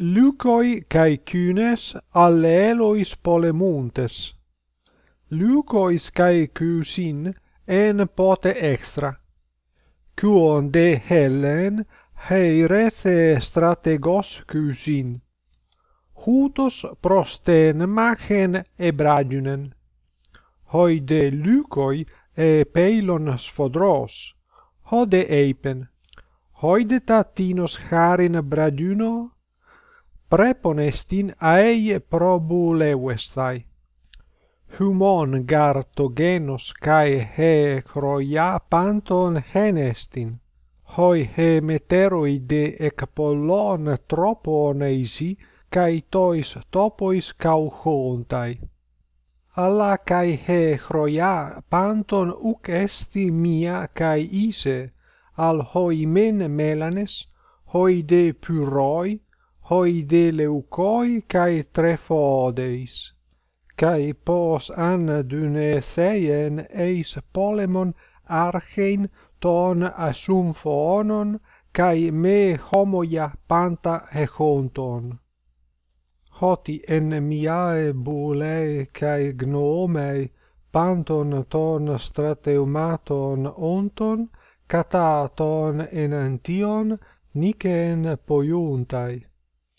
Lucoi cae Cunes allelois polemuntes. Lucois cae Cusin en pote extra. Cuon de Helen heirete strategos Cusin. Hutos prosten machen ebradunen. Hoi de Lucoi e peilon sfodros, hode eipen. Hoi de tatinos harin braduno, preponestin aei probu levestai. Humon gartogenos cae he croia panton henestin. Hoi he meteroide ec pollon tropon eisi, cae tois topois cauchontai. Alla cae he croia panton uc esti mia cae ise, al hoi men melanes, hoi de pyroi, hoide leucoi cae trephodeis, cae pos an dune theien eis polemon archein ton asumphonon cae me homoia panta echonton. Hoti en miae bulei cae gnomei panton ton strateumaton onton, cataton enantion, nicen poiuntai.